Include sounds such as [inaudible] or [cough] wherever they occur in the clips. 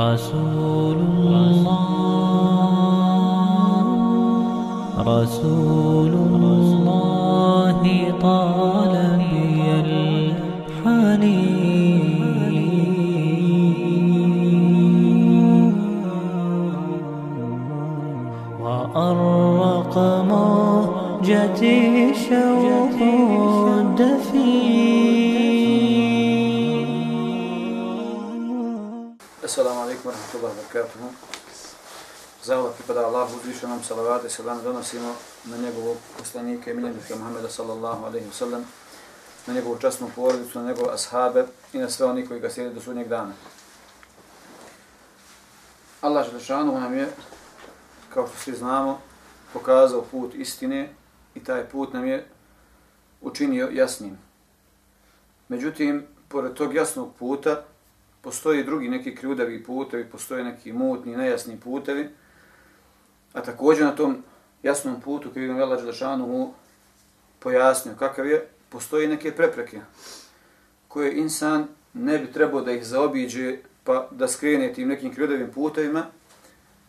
رسول الله. رسول الله طال بي الحنين. وأرق موجتي شوق rahmatullahi wa barakatuhu. Zahvala pripada Allahu uzvišenom salavate i salam donosimo na njegovog poslanika i miljenika Muhammeda sallallahu alaihi wa sallam, na njegovu časnu porodicu, na njegove ashabe i na sve oni koji ga sjede do sudnjeg dana. Allah Želešanu nam je, kao što svi znamo, pokazao put istine i taj put nam je učinio jasnim. Međutim, pored tog jasnog puta, postoji drugi neki krjudavi putevi, postoje neki mutni, nejasni putevi, a također na tom jasnom putu koji je Vela Đelešanu mu pojasnio kakav je, postoji neke prepreke koje insan ne bi trebao da ih zaobiđe pa da skrene tim nekim krjudavim putevima,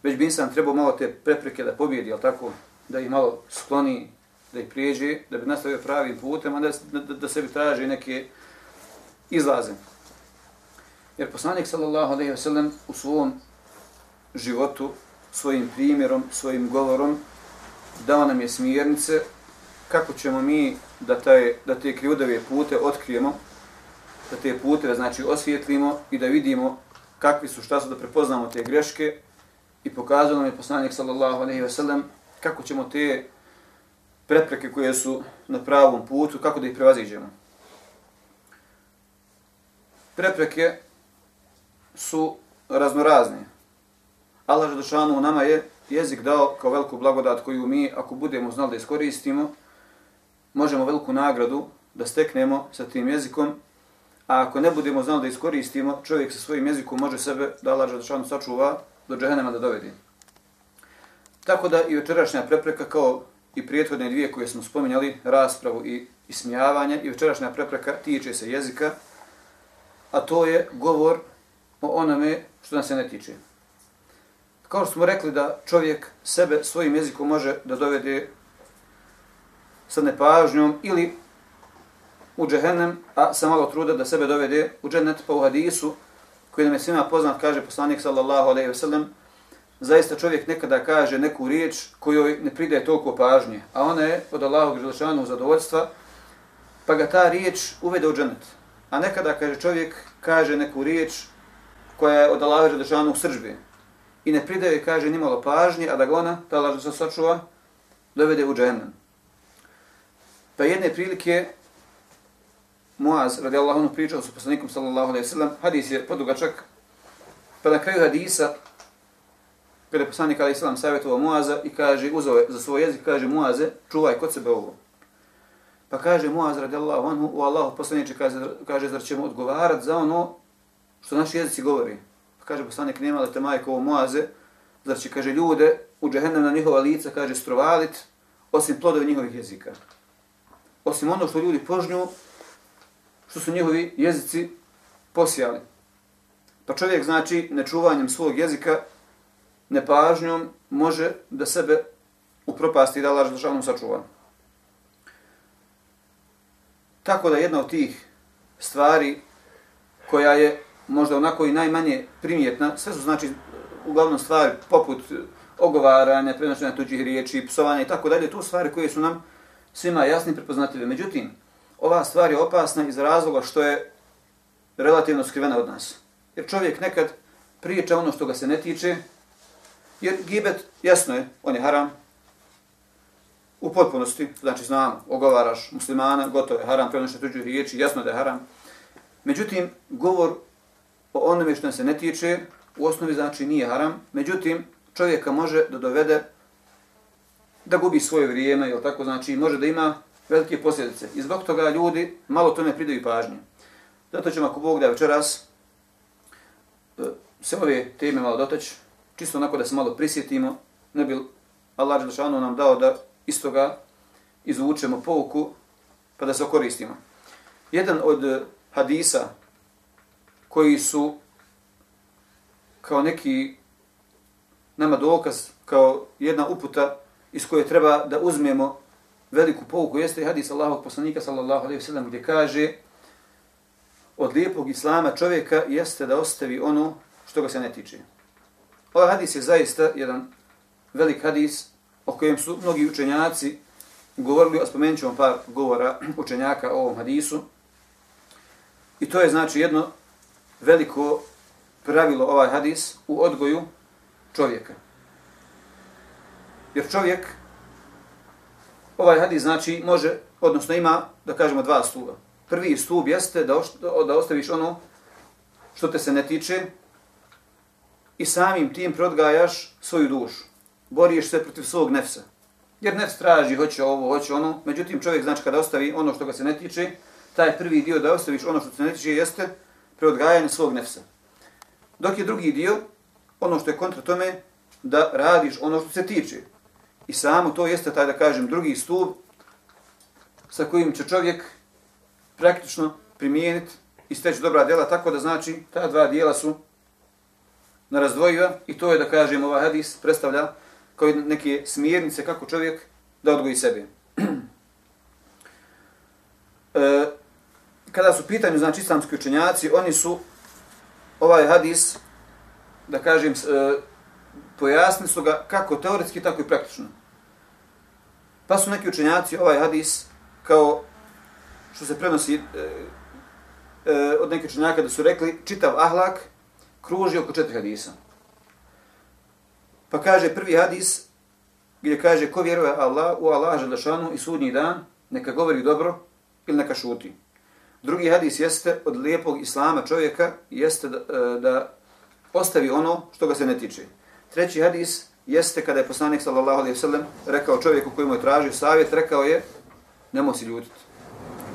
već bi insan trebao malo te prepreke da pobjedi, ali tako, da ih malo skloni, da ih prijeđe, da bi nastavio pravim putem, a da, da, da sebi traži neke izlaze. Jer poslanik sallallahu alejhi ve sellem u svom životu, svojim primjerom, svojim govorom dao nam je smjernice kako ćemo mi da taj da te krivudave pute otkrijemo, da te puteve znači osvijetlimo i da vidimo kakvi su, šta su da prepoznamo te greške i pokazao nam je poslanik sallallahu alejhi ve sellem kako ćemo te prepreke koje su na pravom putu, kako da ih prevaziđemo. Prepreke su raznorazni. Allah Želešanu nama je jezik dao kao veliku blagodat koju mi, ako budemo znali da iskoristimo, možemo veliku nagradu da steknemo sa tim jezikom, a ako ne budemo znali da iskoristimo, čovjek sa svojim jezikom može sebe, da Allah Želešanu sačuva, do džehennema da dovedi. Tako da i večerašnja prepreka, kao i prijethodne dvije koje smo spominjali, raspravu i ismijavanje, i večerašnja prepreka tiče se jezika, a to je govor o onome što nas se ne tiče. Kao što smo rekli da čovjek sebe svojim jezikom može da dovede sa nepažnjom ili u džehennem, a sa malo truda da sebe dovede u džennet pa u hadisu koji nam je svima poznat, kaže poslanik sallallahu alaihi ve sellem, zaista čovjek nekada kaže neku riječ kojoj ne pridaje toliko pažnje, a ona je od Allahog želešanog zadovoljstva, pa ga ta riječ uvede u džennet. A nekada kaže čovjek kaže neku riječ koja je od Allaha Želešanog sržbe i ne pridaje, kaže, nimalo pažnje, a da ga ona, ta Allah se sačuva, dovede u džahennem. Pa jedne prilike Muaz, radi anhu, pričao sa poslanikom, sallallahu alaihi sallam, hadis je podugačak, pa na kraju hadisa, kada je poslanik alaihi sallam savjetovao Muaza i kaže, uzao je za svoj jezik, kaže Muaze, čuvaj kod sebe ovo. Pa kaže Muaz, radijallahu anhu, u Allahu poslaniče, kaže, kaže, zar ćemo odgovarati za ono što naši jezici govori. Pa kaže poslanik, nema li te majko ovo moaze, zar će, kaže, ljude u džehennem na njihova lica, kaže, strovalit, osim plodova njihovih jezika. Osim ono što ljudi požnju, što su njihovi jezici posijali. Pa čovjek, znači, nečuvanjem svog jezika, nepažnjom, može da sebe upropasti i da laž državnom sačuva. Tako da jedna od tih stvari koja je možda onako i najmanje primjetna, sve su znači uglavnom stvari poput ogovaranja, prenošenja tuđih riječi, psovanja i tako dalje, to stvari koje su nam svima jasni prepoznatljive. Međutim, ova stvar je opasna iz razloga što je relativno skrivena od nas. Jer čovjek nekad priča ono što ga se ne tiče, jer gibet, jasno je, on je haram, u potpunosti, znači znam, ogovaraš muslimana, gotovo je haram, prenošenja tuđih riječi, jasno da je haram. Međutim, govor o onome što se ne tiče, u osnovi znači nije haram, međutim čovjeka može da dovede da gubi svoje vrijeme, jel tako znači može da ima velike posljedice. I zbog toga ljudi malo tome pridaju pažnje. Zato ćemo ako Bog da večeras e, se ove teme malo dotaći, čisto onako da se malo prisjetimo, ne bi Allah Želešanu nam dao da iz toga izvučemo pouku pa da se koristimo. Jedan od hadisa koji su kao neki nama dokaz, kao jedna uputa iz koje treba da uzmemo veliku pouku, jeste hadis Allahog poslanika sallallahu alaihi sallam gdje kaže od lijepog islama čovjeka jeste da ostavi ono što ga se ne tiče. Ovaj hadis je zaista jedan velik hadis o kojem su mnogi učenjaci govorili, a spomenut ćemo par govora učenjaka o ovom hadisu. I to je znači jedno veliko pravilo ovaj hadis u odgoju čovjeka. Jer čovjek, ovaj hadis znači može, odnosno ima, da kažemo, dva stuba. Prvi stub jeste da, da ostaviš ono što te se ne tiče i samim tim prodgajaš svoju dušu. Boriš se protiv svog nefsa. Jer nefs traži, hoće ovo, hoće ono. Međutim, čovjek znači kada ostavi ono što ga se ne tiče, taj prvi dio da ostaviš ono što se ne tiče jeste preodgajanje svog nefsa. Dok je drugi dio, ono što je kontra tome, da radiš ono što se tiče. I samo to jeste taj, da kažem, drugi stup sa kojim će čovjek praktično primijeniti i steći dobra djela, tako da znači ta dva dijela su na razdvojiva i to je, da kažem, ovaj hadis predstavlja kao neke smjernice kako čovjek da odgoji sebe. [clears throat] e, kada su pitanju, znači, islamski učenjaci, oni su ovaj hadis, da kažem, e, pojasnili su ga kako teoretski, tako i praktično. Pa su neki učenjaci ovaj hadis, kao što se prenosi e, e, od nekih učenjaka da su rekli, čitav ahlak kruži oko četiri hadisa. Pa kaže prvi hadis, gdje kaže ko vjeruje Allah, u Allah želešanu i sudnji dan, neka govori dobro ili neka šuti. Drugi hadis jeste od lijepog islama čovjeka, jeste da, e, da ostavi ono što ga se ne tiče. Treći hadis jeste kada je poslanik sallallahu alejhi ve sellem rekao čovjeku koji mu je tražio savjet, rekao je nemoj se ljutiti.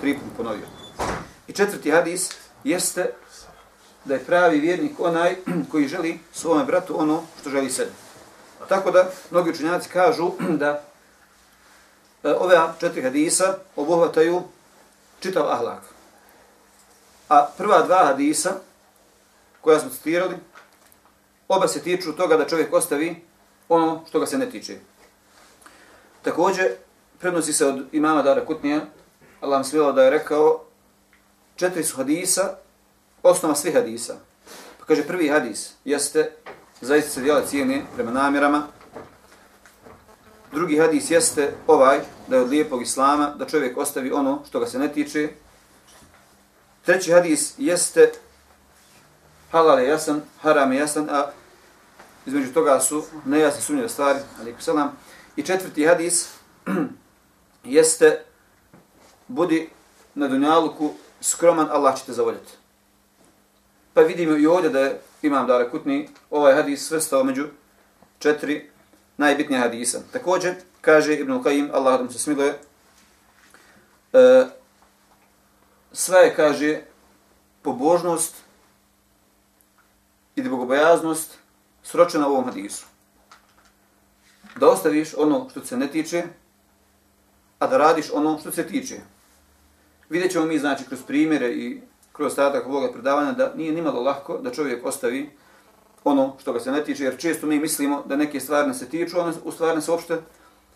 Tri put ponovio. I četvrti hadis jeste da je pravi vjernik onaj [clears throat] koji želi svome bratu ono što želi sebi. Tako da mnogi učenjaci kažu [clears throat] da e, ove četiri hadisa obuhvataju čitav ahlak. A prva dva hadisa koja smo citirali, oba se tiču toga da čovjek ostavi ono što ga se ne tiče. Također, prenosi se od imama Dara Kutnija, Allah mi da je rekao, četiri su hadisa, osnova svih hadisa. Pa kaže, prvi hadis jeste, zaista se djela cijene prema namjerama. Drugi hadis jeste ovaj, da je od lijepog islama, da čovjek ostavi ono što ga se ne tiče. Treći hadis jeste halal je jasan, haram je jasan, a između toga su nejasne sumnjive stvari, alaikum selam. I četvrti hadis [clears throat] jeste budi na dunjaluku skroman, Allah će te zavoljeti. Pa vidimo i ovdje da je imam Dara Kutni ovaj hadis svrstao među četiri najbitnije hadisa. Također, kaže Ibn Qayyim, Allah da mu se smiluje, e, sve je, kaže, pobožnost i bogobojaznost sročena u ovom hadisu. Da ostaviš ono što se ne tiče, a da radiš ono što se tiče. Vidjet ćemo mi, znači, kroz primjere i kroz ostatak ovoga predavanja da nije nimalo lahko da čovjek ostavi ono što ga se ne tiče, jer često mi mislimo da neke stvari ne se tiču, one u stvari se uopšte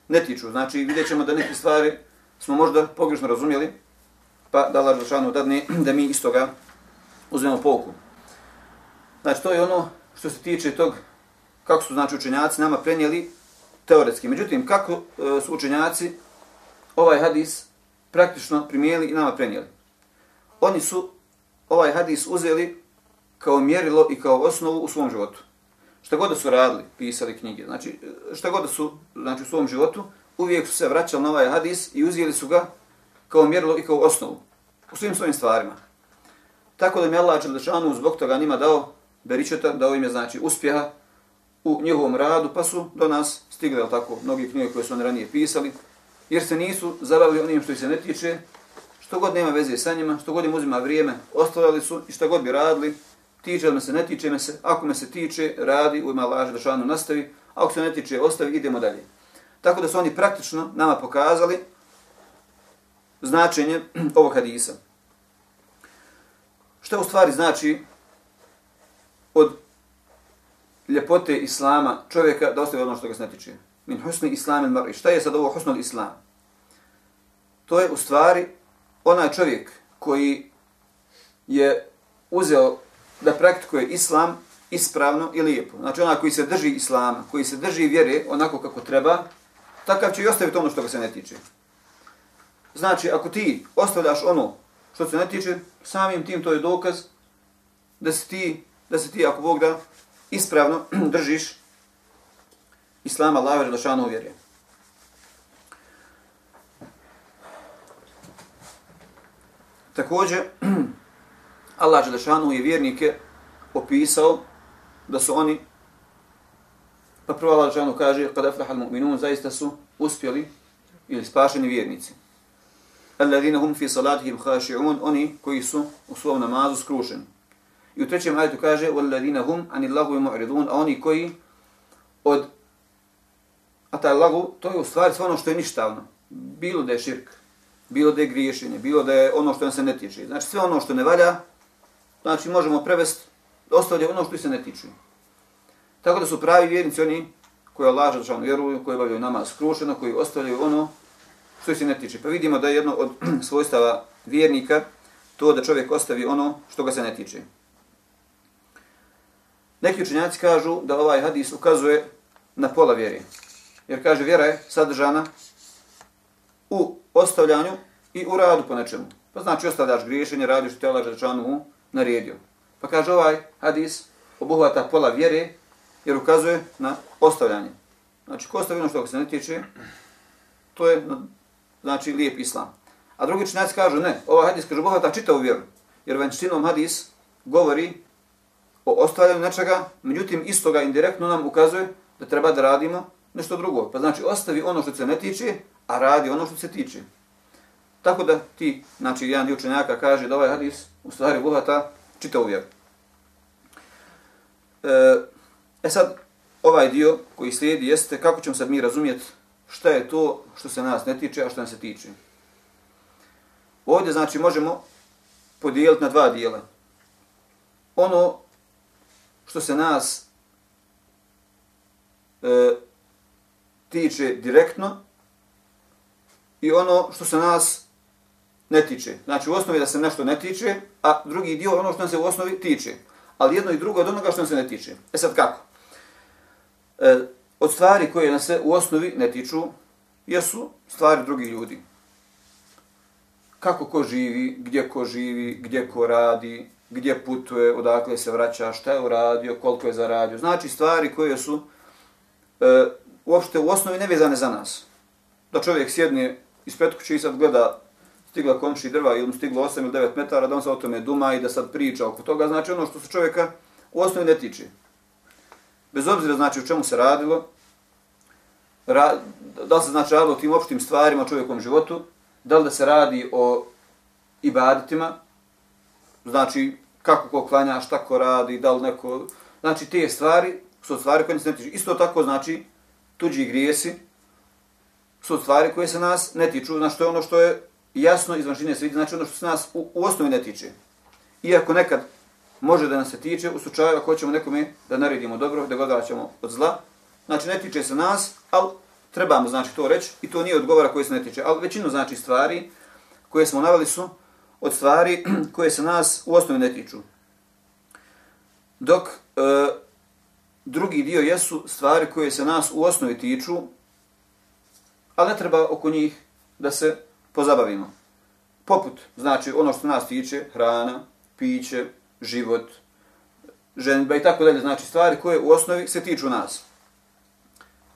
ne tiču. Znači, vidjet ćemo da neke stvari smo možda pogrešno razumjeli, pa da Allah Žešanu dadne [clears throat] da mi iz toga uzmemo pouku. Znači, to je ono što se tiče tog kako su znači učenjaci nama prenijeli teoretski. Međutim, kako e, su učenjaci ovaj hadis praktično primijeli i nama prenijeli? Oni su ovaj hadis uzeli kao mjerilo i kao osnovu u svom životu. Šta god da su radili, pisali knjige, znači e, šta god da su znači, u svom životu, uvijek su se vraćali na ovaj hadis i uzeli su ga kao mjerilo i kao osnovu u svim svojim stvarima. Tako da mi Allah Đelešanu zbog toga nima dao beričeta, dao im je znači uspjeha u njihovom radu, pa su do nas stigli, tako, mnogi knjige koje su oni ranije pisali, jer se nisu zabavili onim što ih se ne tiče, što god nema veze sa njima, što god im uzima vrijeme, ostavljali su i što god bi radili, tiče me se, ne tiče me se, ako me se tiče, radi, u ima laže nastavi, a ako se ne tiče, ostavi, idemo dalje. Tako da su oni praktično nama pokazali značenje ovog hadisa. Što u stvari znači od ljepote islama čovjeka da ostavi ono što ga se ne tiče. Min husni islam il mar'i. Šta je sad ovo husnul islam? To je u stvari onaj čovjek koji je uzeo da praktikuje islam ispravno i lijepo. Znači onaj koji se drži islama, koji se drži vjere onako kako treba, takav će i ostaviti ono što ga se ne tiče. Znači, ako ti ostavljaš ono što se ne tiče, samim tim to je dokaz da se ti, da se ti ako Bog da, ispravno [clears throat] držiš Islama Allahe Želešanu vjerje. Također, [clears throat] Allah Želešanu je vjernike opisao da su oni, pa prvo Allah Želešanu kaže, kada aflahal mu'minun, zaista su uspjeli ili spašeni vjernici. الذين هم في صلاتهم خاشعون oni koji su u svom namazu skrušeni. I u trećem ajetu kaže والذين هم عن الله mu'ridun, a oni koji od a taj lagu to je u stvari sve ono što je ništavno. Bilo da je širk, bilo da je griješenje, bilo da je ono što se ne tiče. Znači sve ono što ne valja, znači možemo prevesti ostavlja ono što se ne tiče. Tako da su pravi vjernici oni koji Allah žalčano vjeruju, koji obavljaju namaz skrušeno, koji ostavljaju ono što se ne tiče. Pa vidimo da je jedno od [clears throat] svojstava vjernika to da čovjek ostavi ono što ga se ne tiče. Neki učenjaci kažu da ovaj hadis ukazuje na pola vjere. Jer kaže vjera je sadržana u ostavljanju i u radu po nečemu. Pa znači ostavljaš griješenje, radiš što te Allah Želešanu naredio. Pa kaže ovaj hadis obuhvata pola vjere jer ukazuje na ostavljanje. Znači ko ostavi ono što ga se ne tiče, to je znači lijep islam. A drugi činjaci kažu ne, ovaj hadis kaže obuhvata čitavu vjeru. Jer vanštinom hadis govori o ostavljanju nečega, međutim istoga indirektno nam ukazuje da treba da radimo nešto drugo. Pa znači ostavi ono što se ne tiče, a radi ono što se tiče. Tako da ti, znači jedan dio učenjaka kaže da ovaj hadis u stvari obuhvata čitavu vjeru. E, e sad, ovaj dio koji slijedi jeste kako ćemo sad mi razumjeti šta je to što se nas ne tiče, a što nas se tiče. Ovdje znači možemo podijeliti na dva dijela. Ono što se nas e, tiče direktno i ono što se nas ne tiče. Znači u osnovi da se nešto ne tiče, a drugi dio ono što nam se u osnovi tiče. Ali jedno i drugo od onoga što nam se ne tiče. E sad kako? E, od stvari koje nas se u osnovi ne tiču, jesu stvari drugih ljudi. Kako ko živi, gdje ko živi, gdje ko radi, gdje putuje, odakle se vraća, šta je uradio, koliko je zaradio. Znači stvari koje su e, uopšte u osnovi nevezane za nas. Da čovjek sjedne ispred kuće i sad gleda stigla komši drva ili mu stiglo 8 ili 9 metara, da on se o tome duma i da sad priča oko toga, znači ono što se čovjeka u osnovi ne tiče. Bez obzira znači u čemu se radilo, ra, da li se znači radilo o tim opštim stvarima u čovjekom životu, da li da se radi o ibaditima, znači kako ko klanja, šta ko radi, da li neko... Znači te stvari su stvari koje se ne tiču. Isto tako znači tuđi grijesi su stvari koje se nas ne tiču. Znači to je ono što je jasno izvan šine se vidi, znači ono što se nas u, u osnovi ne tiče. Iako nekad može da nas se tiče, u slučaju ako hoćemo nekome da naredimo dobro, da ga ćemo od zla, znači ne tiče se nas, ali trebamo znači to reći i to nije odgovora koji se ne tiče. Ali većinu znači stvari koje smo navali su od stvari [clears throat] koje se nas u osnovi ne tiču. Dok e, drugi dio jesu stvari koje se nas u osnovi tiču, ali ne treba oko njih da se pozabavimo. Poput, znači ono što nas tiče, hrana, piće, život, ženba i tako dalje, znači stvari koje u osnovi se tiču nas.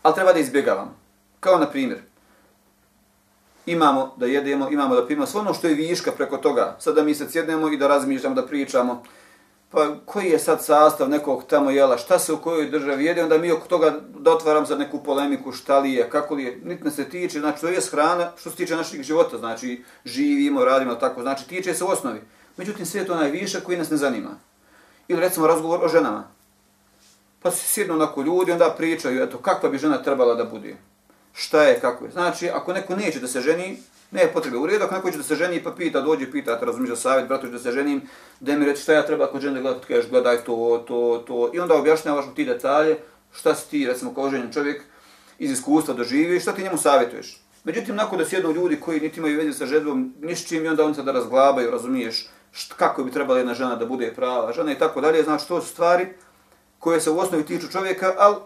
Ali treba da izbjegavamo. Kao na primjer, imamo da jedemo, imamo da pijemo, sve ono što je viška preko toga. Sada mi se sjednemo i da razmišljamo, da pričamo. Pa koji je sad sastav nekog tamo jela, šta se u kojoj državi jede, onda mi oko toga dotvaram za neku polemiku, šta li je, kako li je, niti se tiče, znači to je hrana što se tiče naših života, znači živimo, radimo, tako, znači tiče se u osnovi. Međutim, svijet onaj višak koji nas ne zanima. Ili recimo razgovor o ženama. Pa se sjednu onako ljudi, onda pričaju, eto, kakva bi žena trebala da bude šta je, kako je. Znači, ako neko neće da se ženi, Ne potrebe. U redu, ako neko će da se ženi pa pita, dođe pita, te razumiješ savjet, bratu, da se ženim, da mi reći šta ja treba kod žene gledati, kažeš gledaj to, to, to. I onda objašnjavaš mu ti detalje, šta si ti, recimo, kao ženjen čovjek, iz iskustva doživi, šta ti njemu savjetuješ. Međutim, nakon da sjednu ljudi koji niti imaju veze sa ženom, ni s čim, i onda oni da razglabaju, razumiješ, što, kako bi trebala jedna žena da bude prava žena i tako dalje, znači to su stvari koje se u osnovi tiču čovjeka, ali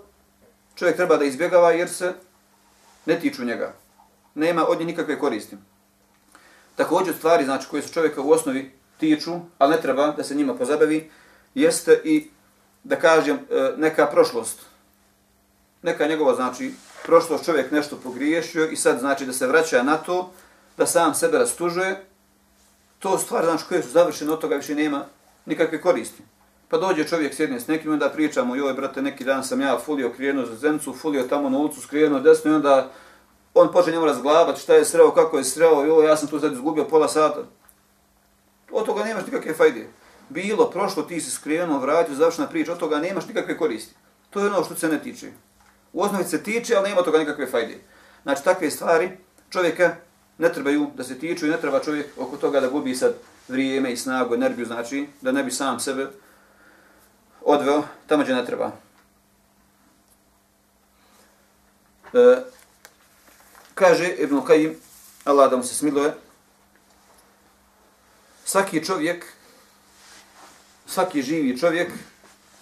čovjek treba da izbjegava jer se ne tiču njega. Nema od nje nikakve koristi. Također stvari znači, koje se čovjeka u osnovi tiču, ali ne treba da se njima pozabavi, jeste i, da kažem, e, neka prošlost. Neka njegova, znači, prošlost čovjek nešto pogriješio i sad znači da se vraća na to, da sam sebe rastužuje, to stvari znači koje su završene, od toga više nema nikakve koristi. Pa dođe čovjek sjedne s nekim, onda pričamo, joj, brate, neki dan sam ja fulio, krijenuo za zemcu, fulio tamo na ulicu, skrijeno desno i onda on počne njemu razglabati šta je sreo, kako je sreo, joj, ja sam tu sad izgubio pola sata. Od toga nemaš nikakve fajde. Bilo, prošlo, ti si skrijeno, vratio, završena priča, od toga nemaš nikakve koristi. To je ono što se ne tiče. U osnovi se tiče, ali nema toga nikakve fajde. Znači, takve stvari čovjeka ne trebaju da se tiču i ne treba čovjek oko toga da gubi sad vrijeme i snagu, energiju, znači, da ne bi sam sebe odveo tamo gdje ne treba. E, kaže Ibn Qayyim, Allah da mu se smiluje, svaki čovjek, svaki živi čovjek,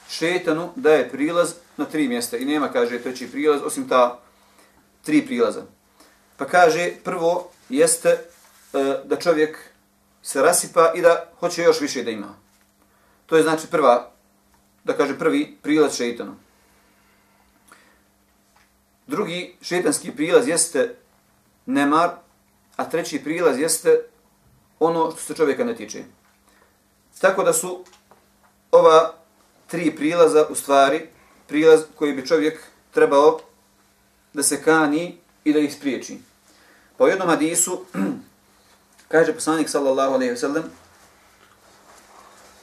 šetanu daje prilaz na tri mjesta. I nema, kaže, treći prilaz, osim ta tri prilaza. Pa kaže, prvo jeste e, da čovjek se rasipa i da hoće još više da ima. To je znači prva da kaže prvi prilaz šeitanu. Drugi šeitanski prilaz jeste nemar, a treći prilaz jeste ono što se čovjeka ne tiče. Tako da su ova tri prilaza u stvari prilaz koji bi čovjek trebao da se kani i da ih spriječi. Pa u jednom hadisu [clears throat] kaže poslanik sallallahu alejhi ve sellem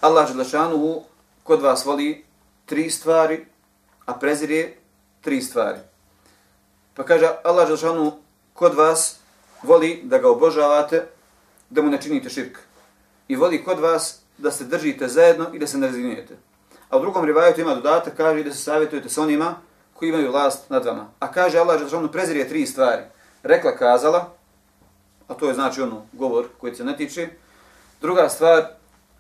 Allah dželle kod vas voli tri stvari, a prezirje tri stvari. Pa kaže Allah Želšanu kod vas voli da ga obožavate, da mu ne činite širk. I voli kod vas da se držite zajedno i da se ne razvinujete. A u drugom rivajetu ima dodatak, kaže da se savjetujete s onima koji imaju vlast nad vama. A kaže Allah Želšanu prezirje tri stvari. Rekla, kazala, a to je znači ono govor koji se ne tiče. Druga stvar,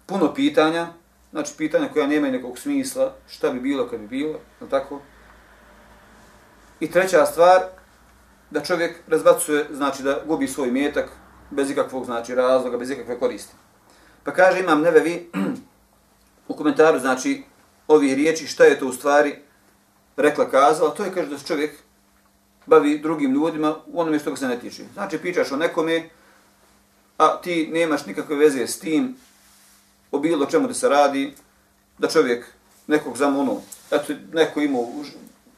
puno pitanja, znači pitanja koja nemaju nekog smisla, šta bi bilo kad bi bilo, je tako? I treća stvar, da čovjek razbacuje, znači da gubi svoj metak bez ikakvog znači razloga, bez ikakve koristi. Pa kaže imam nevevi [clears throat] u komentaru, znači, ovi riječi, šta je to u stvari rekla, kazala, to je kaže da se čovjek bavi drugim ljudima u onome što ga se ne tiče. Znači, pičaš o nekome, a ti nemaš nikakve veze s tim, o bilo čemu da se radi, da čovjek nekog znam ono, eto neko ima u,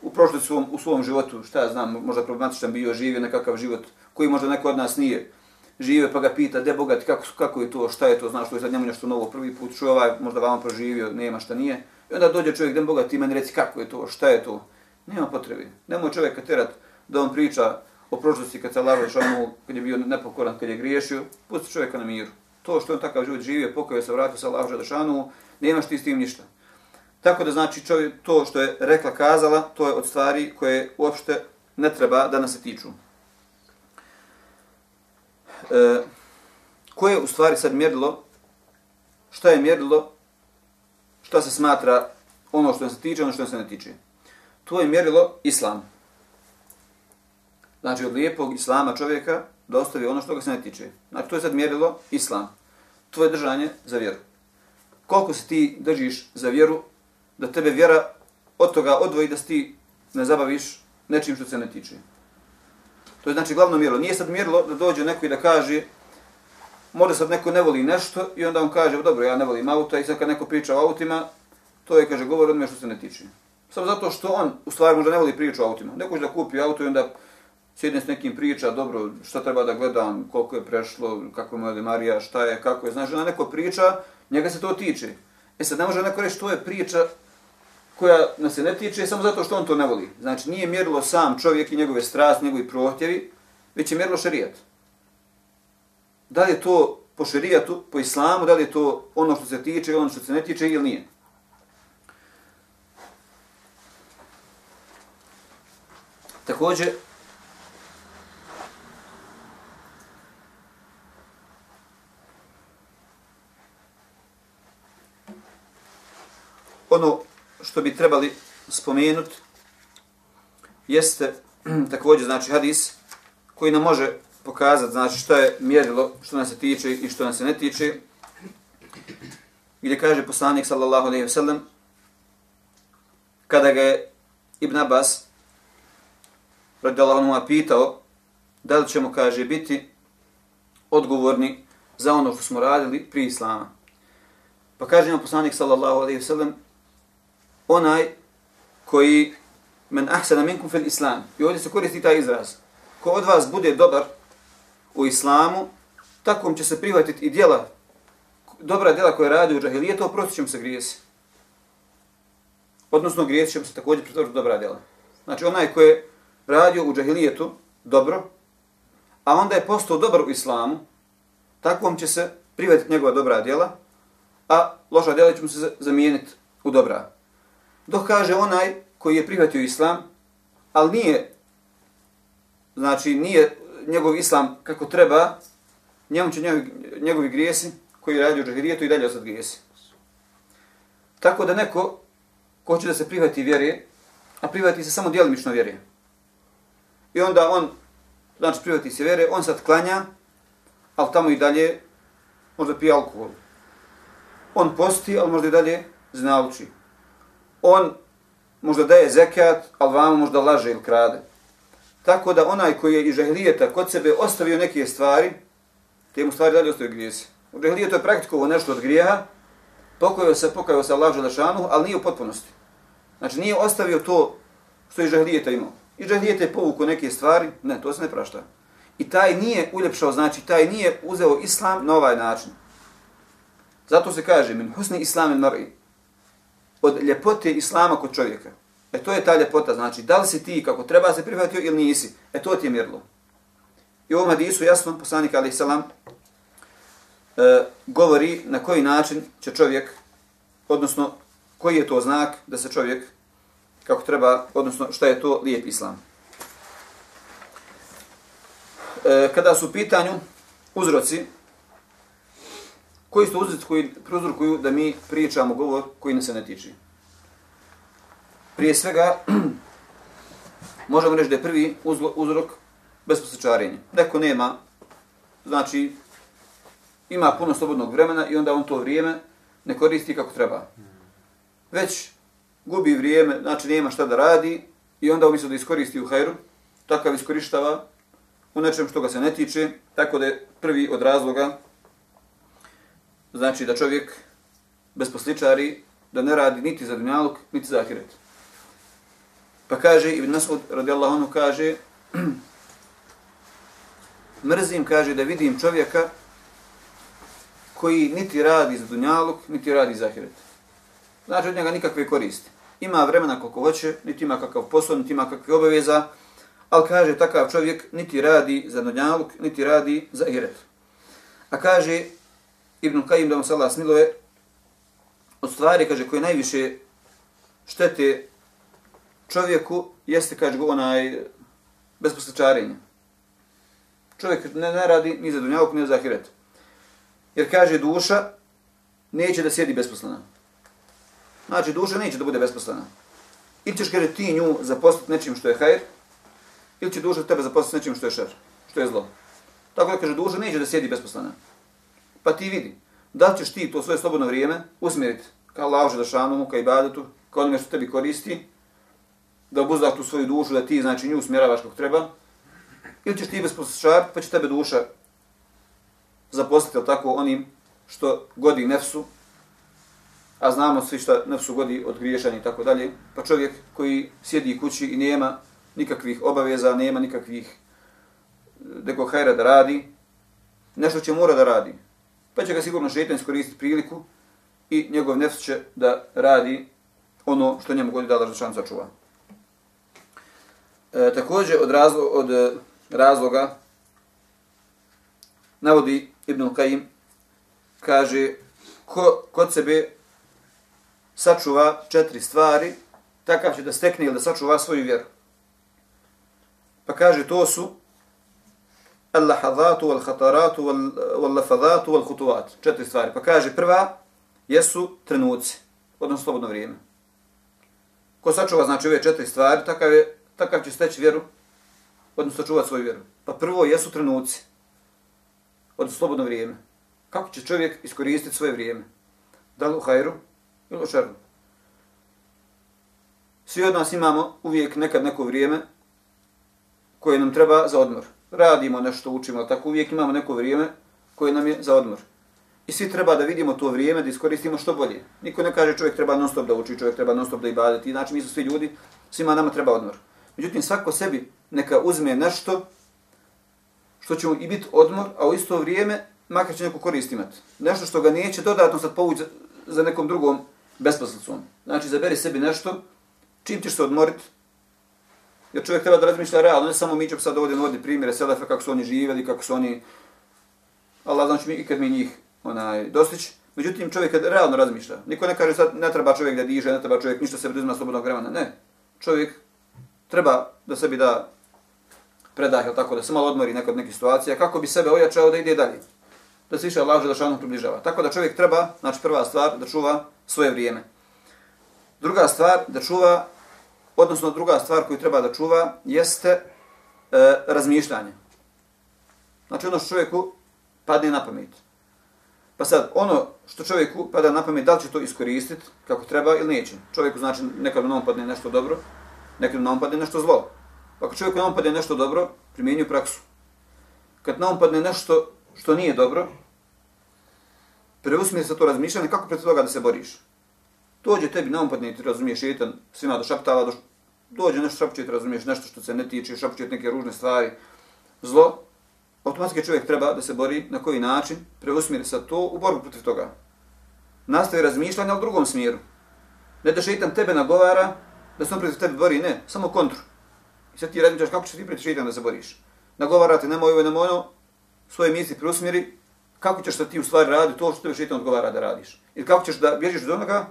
u prošlom svom, u svom životu, šta ja znam, možda problematičan bio, živio nekakav život koji možda neko od nas nije žive, pa ga pita, de bogat, kako, kako je to, šta je to, znaš, što je sad njemu nešto novo prvi put, čuje ovaj, možda vama proživio, nema šta nije. I onda dođe čovjek, de bogat, ti meni reci kako je to, šta je to. Nema potrebe. Nemoj čovjeka terat da on priča o prošlosti kad se Allah šanu, ono, kad je bio nepokoran, kad je griješio, pusti čovjeka na miru to što on takav život živio, pokajao se, vratio se Allahu Želešanu, nemaš ti s tim ništa. Tako da znači čovjek, to što je rekla, kazala, to je od stvari koje uopšte ne treba da nas se tiču. E, koje je u stvari sad mjerilo, šta je mjerilo, šta se smatra ono što se tiče, ono što se ne tiče. To je mjerilo islam. Znači od lijepog islama čovjeka da ostavi ono što ga se ne tiče. Znači, to je sad mjerilo islam. Tvoje držanje za vjeru. Koliko se ti držiš za vjeru, da tebe vjera od toga odvoji da se ti ne zabaviš nečim što se ne tiče. To je znači glavno mjerilo. Nije sad mjerilo da dođe neko i da kaže možda sad neko ne voli nešto i onda on kaže, dobro, ja ne volim auta i sad kad neko priča o autima, to je, kaže, govor od što se ne tiče. Samo zato što on u stvari možda ne voli priču o autima. Neko će da kupi auto i onda sjedne s nekim priča, dobro, šta treba da gledam, koliko je prešlo, kako je Marija, šta je, kako je, znaš, ona neko priča, njega se to tiče. E sad ne može neko reći, to je priča koja nas se ne tiče samo zato što on to ne voli. Znači, nije mjerilo sam čovjek i njegove strasti, njegovi prohtjevi, već je mjerilo šarijat. da li je to po šerijatu, po islamu, da li je to ono što se tiče i ono što se ne tiče ili nije. Također, ono što bi trebali spomenuti jeste [clears throat] također znači hadis koji nam može pokazati znači što je mjerilo što nas se tiče i što nas se ne tiče gdje kaže poslanik sallallahu alejhi ve sellem kada ga je Ibn Abbas radijallahu anhu pitao da li ćemo kaže biti odgovorni za ono što smo radili pri islama. Pa kaže nam poslanik sallallahu alejhi ve sellem onaj koji men ahsana minkum fil islam. I ovdje se koristi taj izraz. Ko od vas bude dobar u islamu, takom će se prihvatiti i djela, dobra djela koje radi u džahilijetu, oprostit ćemo se grijesi. Odnosno grijesi ćemo se također pretvoriti dobra djela. Znači onaj koji je radio u džahilijetu dobro, a onda je postao dobar u islamu, takvom će se prihvatiti njegova dobra djela, a loša djela će mu se zamijeniti u dobra. Dok kaže onaj koji je prihvatio islam, ali nije, znači nije njegov islam kako treba, njemu će njegovi, njegovi grijesi koji radi u džahirijetu i dalje ostati grijesi. Tako da neko ko će da se prihvati vjere, a prihvati se samo djelimično vjere. I onda on, znači prihvati se vjere, on sad klanja, ali tamo i dalje možda pije alkohol. On posti, ali možda i dalje zna uči. On možda daje zekat, ali vama možda laže ili krade. Tako da onaj koji je iz žahlijeta kod sebe ostavio neke stvari, te mu stvari dalje ostaju grijesi. U žahlijetu je praktikovo nešto od grijeha, pokajao se, pokajao se Allah Želešanu, ali nije u potpunosti. Znači nije ostavio to što je žahlijeta imao. I žahlijeta je povuku neke stvari, ne, to se ne prašta. I taj nije uljepšao, znači taj nije uzeo islam na ovaj način. Zato se kaže, min husni islam il mar'i, od ljepote islama kod čovjeka. E to je ta ljepota, znači da li si ti kako treba se prihvatio ili nisi. E to ti je mirlo. I u ovom hadisu jasno, poslanik alaih salam, e, govori na koji način će čovjek, odnosno koji je to znak da se čovjek kako treba, odnosno šta je to lijep islam. E, kada su u pitanju uzroci, koji su uzroci koji prozorkuju da mi pričamo govor koji nas se ne tiče? Prije svega, [clears throat] možemo reći da je prvi uzrok besposličarenje. Neko nema, znači, ima puno slobodnog vremena i onda on to vrijeme ne koristi kako treba. Već gubi vrijeme, znači nema šta da radi i onda umjesto da iskoristi u hajru, takav iskorištava u nečem što ga se ne tiče, tako da je prvi od razloga, znači da čovjek bez posličari, da ne radi niti za dunjaluk, niti za ahiret. Pa kaže, Ibn Masud radijallahu anhu kaže, [clears throat] mrzim, kaže, da vidim čovjeka koji niti radi za dunjaluk, niti radi za ahiret. Znači od njega nikakve koristi. Ima vremena koliko hoće, niti ima kakav posao, niti ima kakve obaveza, ali kaže takav čovjek niti radi za dunjaluk, niti radi za ahiret. A kaže Ibn Kajim da mu se Allah smiluje, od stvari, kaže, koje najviše štete čovjeku jeste, kaže go, onaj besposličarenje. Čovjek ne, ne radi ni za dunjavog, ni za ahiret. Jer kaže duša neće da sjedi besposlena. Znači duša neće da bude besposlena. Ili ćeš, kaže, ti nju zaposliti nečim što je hajr, ili će duša tebe zaposliti nečim što je šer, što je zlo. Tako da kaže, duša neće da sjedi besposlena. Pa ti vidi, da ćeš ti to svoje slobodno vrijeme usmjeriti kao lauže da šanumu, kao ibadetu, ka onome što tebi koristi, da obuzdaš tu svoju dušu, da ti znači nju usmjeravaš kako treba, ili ćeš ti bez poslušati, pa će tebe duša zaposliti tako onim što godi nefsu, a znamo svi što nefsu godi od griješanja i tako dalje, pa čovjek koji sjedi kući i nema nikakvih obaveza, nema nikakvih eh, deko hajra da radi, nešto će mora da radi, pa će ga sigurno šetan iskoristiti priliku i njegov nefs će da radi ono što njemu godi da Allah za čuva. E, također od, razlo, od e, razloga navodi Ibn Qayyim kaže ko kod sebe sačuva četiri stvari, takav će da stekne ili da sačuva svoju vjeru. Pa kaže to su al-lahadatu, al-khataratu, al-lafadatu, wal-khutuvat. Četiri stvari. Pa kaže prva jesu trenuci, odnosno slobodno vrijeme. Ko sačuva znači ove četiri stvari, takav, je, takav će steći vjeru, odnosno čuvati svoju vjeru. Pa prvo jesu trenuci, odnosno slobodno vrijeme. Kako će čovjek iskoristiti svoje vrijeme? Da li u hajru ili u šarnu? Svi od nas imamo uvijek nekad neko vrijeme koje nam treba za odmor. Radimo nešto, učimo, tako uvijek imamo neko vrijeme koje nam je za odmor. I svi treba da vidimo to vrijeme, da iskoristimo što bolje. Niko ne kaže čovjek treba non stop da uči, čovjek treba non stop da ibadeti. Znači mi su svi ljudi, svima nama treba odmor. Međutim, svako sebi neka uzme nešto što će mu i biti odmor, a u isto vrijeme makar će neko korist imati. Nešto što ga neće dodatno sad povući za, za nekom drugom besposlicom. Znači, zaberi sebi nešto, čim ćeš se odmoriti, jer čovjek treba da razmišlja realno, ne samo mi ćemo sad ovdje navodi primjere Selefe, kako su oni živjeli, kako su oni, Allah znači mi ikad mi njih onaj, dostić. Međutim, čovjek kad realno razmišlja, niko ne kaže sad ne treba čovjek da diže, ne treba čovjek ništa se da slobodnog vremena, ne. Čovjek treba da sebi da predah, tako da se malo odmori nekad neke situacije, kako bi sebe ojačao da ide dalje. Da se više Allah Želešanu približava. Tako da čovjek treba, znači prva stvar, da čuva svoje vrijeme. Druga stvar, da čuva, odnosno druga stvar koju treba da čuva, jeste e, razmišljanje. Znači ono što čovjeku padne na pamet. Pa sad, ono što čovjeku pada na pamet, da li će to iskoristiti kako treba ili neće. Čovjeku znači nekad na padne nešto dobro, nekad na padne nešto zlo. Ako čovjeku na padne nešto dobro, primjenju praksu. Kad na padne nešto što nije dobro, preusmije se to razmišljanje, kako pred toga da se boriš. Dođe tebi na umpadne ti razumiješ jedan, svima do šaptala, do, dođe nešto šapćet, razumiješ nešto što se ne tiče, šapće neke ružne stvari, zlo, automatski čovjek treba da se bori na koji način, preusmjeri sa to u borbu protiv toga. Nastavi razmišljanje u drugom smjeru. Ne da šeitan tebe nagovara, da se on protiv tebe bori, ne, samo kontru. I sad ti razmišljaš kako ćeš ti protiv šeitan da se boriš. Nagovara te, nemoj ovo, nemoj ono, svoje misli preusmjeri, kako ćeš da ti u stvari radi to što te šeitan odgovara da radiš. Ili kako ćeš da bježiš od onoga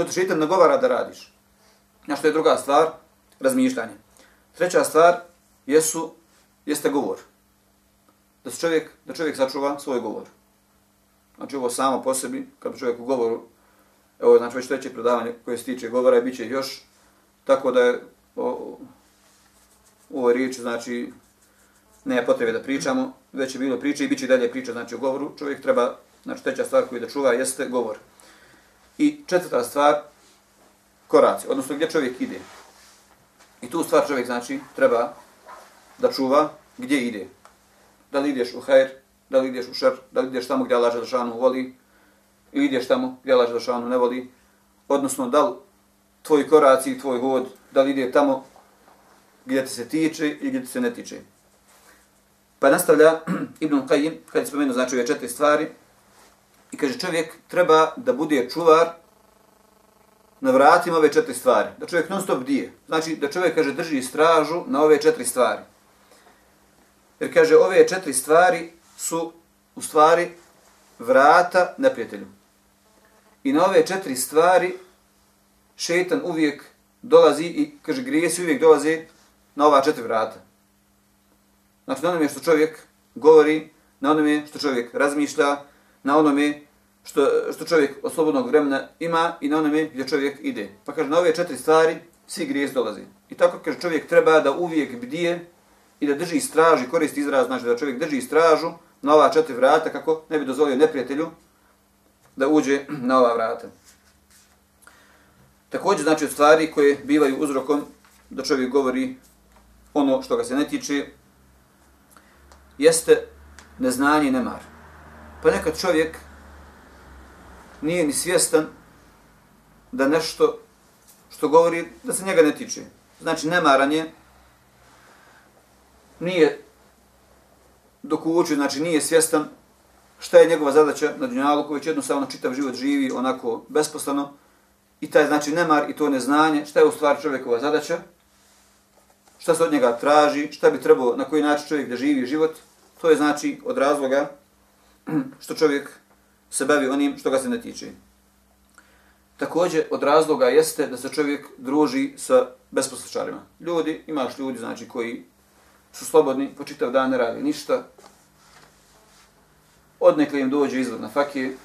što te šeitan nagovara da radiš. Na što je druga stvar, razmišljanje. Treća stvar jesu, jeste govor da čovjek, da čovjek sačuva svoj govor. Znači ovo samo po sebi, kad čovjek u govoru, evo znači već treće predavanje koje se tiče govora i bit će još, tako da je o, u ovoj riječi, znači, ne potrebe da pričamo, već je bilo priče i bit će dalje priča, znači o govoru, čovjek treba, znači treća stvar koju da čuva jeste govor. I četvrta stvar, koraci, odnosno gdje čovjek ide. I tu stvar čovjek, znači, treba da čuva gdje ide da li ideš u hajr, da li ideš u šer, da li ideš tamo gdje Allah Želešanu voli, ili ideš tamo gdje Allah Želešanu ne voli, odnosno da li tvoj koraci i tvoj hod, da li ide tamo gdje ti se tiče i gdje ti se ne tiče. Pa nastavlja [clears throat] Ibn Qayyim, kada je spomenuo znači ove četiri stvari, i kaže čovjek treba da bude čuvar na vratima ove četiri stvari. Da čovjek non stop dije. Znači da čovjek kaže drži stražu na ove četiri stvari. Jer kaže, ove četiri stvari su u stvari vrata neprijatelju. I na ove četiri stvari šetan uvijek dolazi i, kaže, grijesi uvijek dolazi na ova četiri vrata. Znači, na onome što čovjek govori, na onome što čovjek razmišlja, na onome što, što čovjek od slobodnog vremena ima i na onome gdje čovjek ide. Pa kaže, na ove četiri stvari svi grijez dolazi. I tako kaže, čovjek treba da uvijek bdije i da drži stražu, koristi izraz, znači da čovjek drži stražu na ova četiri vrata kako ne bi dozvolio neprijatelju da uđe na ova vrata. Također znači od stvari koje bivaju uzrokom da čovjek govori ono što ga se ne tiče jeste neznanje i nemar. Pa nekad čovjek nije ni svjestan da nešto što govori da se njega ne tiče. Znači nemaran je nije dok uči, znači nije svjestan šta je njegova zadaća na dunjalu koji će jednostavno čitav život živi onako besposlano. I taj znači nemar i to neznanje, šta je u stvari čovjekova zadaća, šta se od njega traži, šta bi trebao, na koji način čovjek da živi život, to je znači od razloga [clears throat] što čovjek se bavi onim što ga se ne tiče. Također, od razloga jeste da se čovjek druži sa besposličarima. Ljudi, imaš ljudi znači koji su slobodni, po čitav dan ne radi ništa, odnekle im dođe izvod na fakije,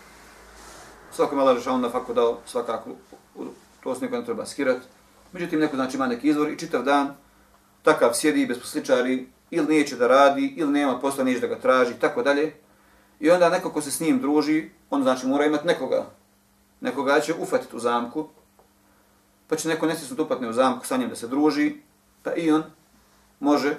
svako malo rešao na faku dao svakako, to se neko ne treba skirat. Međutim, neko znači ima neki izvor i čitav dan takav sjedi bez posličari, ili neće da radi, ili nema posla, neće da ga traži, tako dalje. I onda neko ko se s njim druži, on znači mora imati nekoga. Nekoga će ufatiti u zamku, pa će neko nesvjesno upatne u zamku sa njim da se druži, pa i on može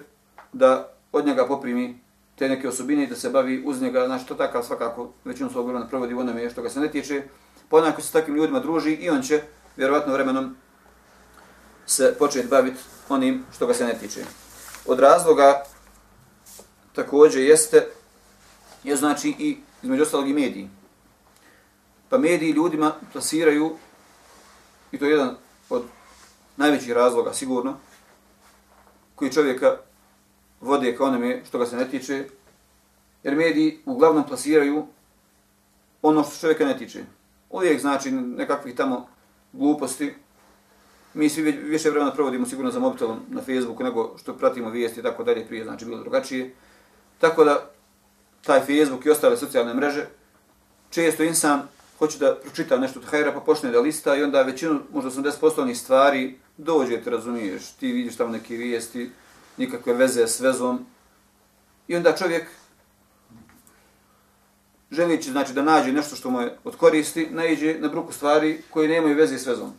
da od njega poprimi te neke osobine i da se bavi uz njega, znači to takav svakako većinu svog vremena provodi u onome što ga se ne tiče. Pa onako se s takvim ljudima druži i on će vjerovatno vremenom se početi baviti onim što ga se ne tiče. Od razloga također jeste, je znači i između ostalog i mediji. Pa mediji ljudima plasiraju, i to je jedan od najvećih razloga sigurno, koji čovjeka vode ka onome što ga se ne tiče, jer mediji uglavnom plasiraju ono što čovjeka ne tiče. Uvijek znači nekakvih tamo gluposti. Mi svi više vremena provodimo sigurno za mobitelom na Facebooku nego što pratimo vijesti i tako dalje prije, znači bilo drugačije. Tako da taj Facebook i ostale socijalne mreže često insan hoće da pročita nešto od hajra pa počne da lista i onda većinu, možda 80% onih stvari dođe, te razumiješ, ti vidiš tamo neke vijesti, nikakve veze s vezom. I onda čovjek želići znači, da nađe nešto što mu je od koristi, naiđe na bruku stvari koje nemaju veze s vezom.